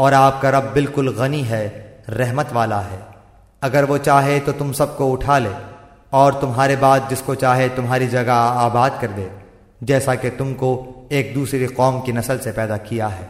اور آپ کا رب بالکل غنی ہے، رحمت والا ہے۔ اگر وہ چاہے تو تم سب کو اٹھا لے، اور تمہارے بعد جس کو چاہے تمہاری جگہ آباد کر دے، جیسا کہ تم کو ایک دوسری قوم کی نسل سے پیدا کیا ہے۔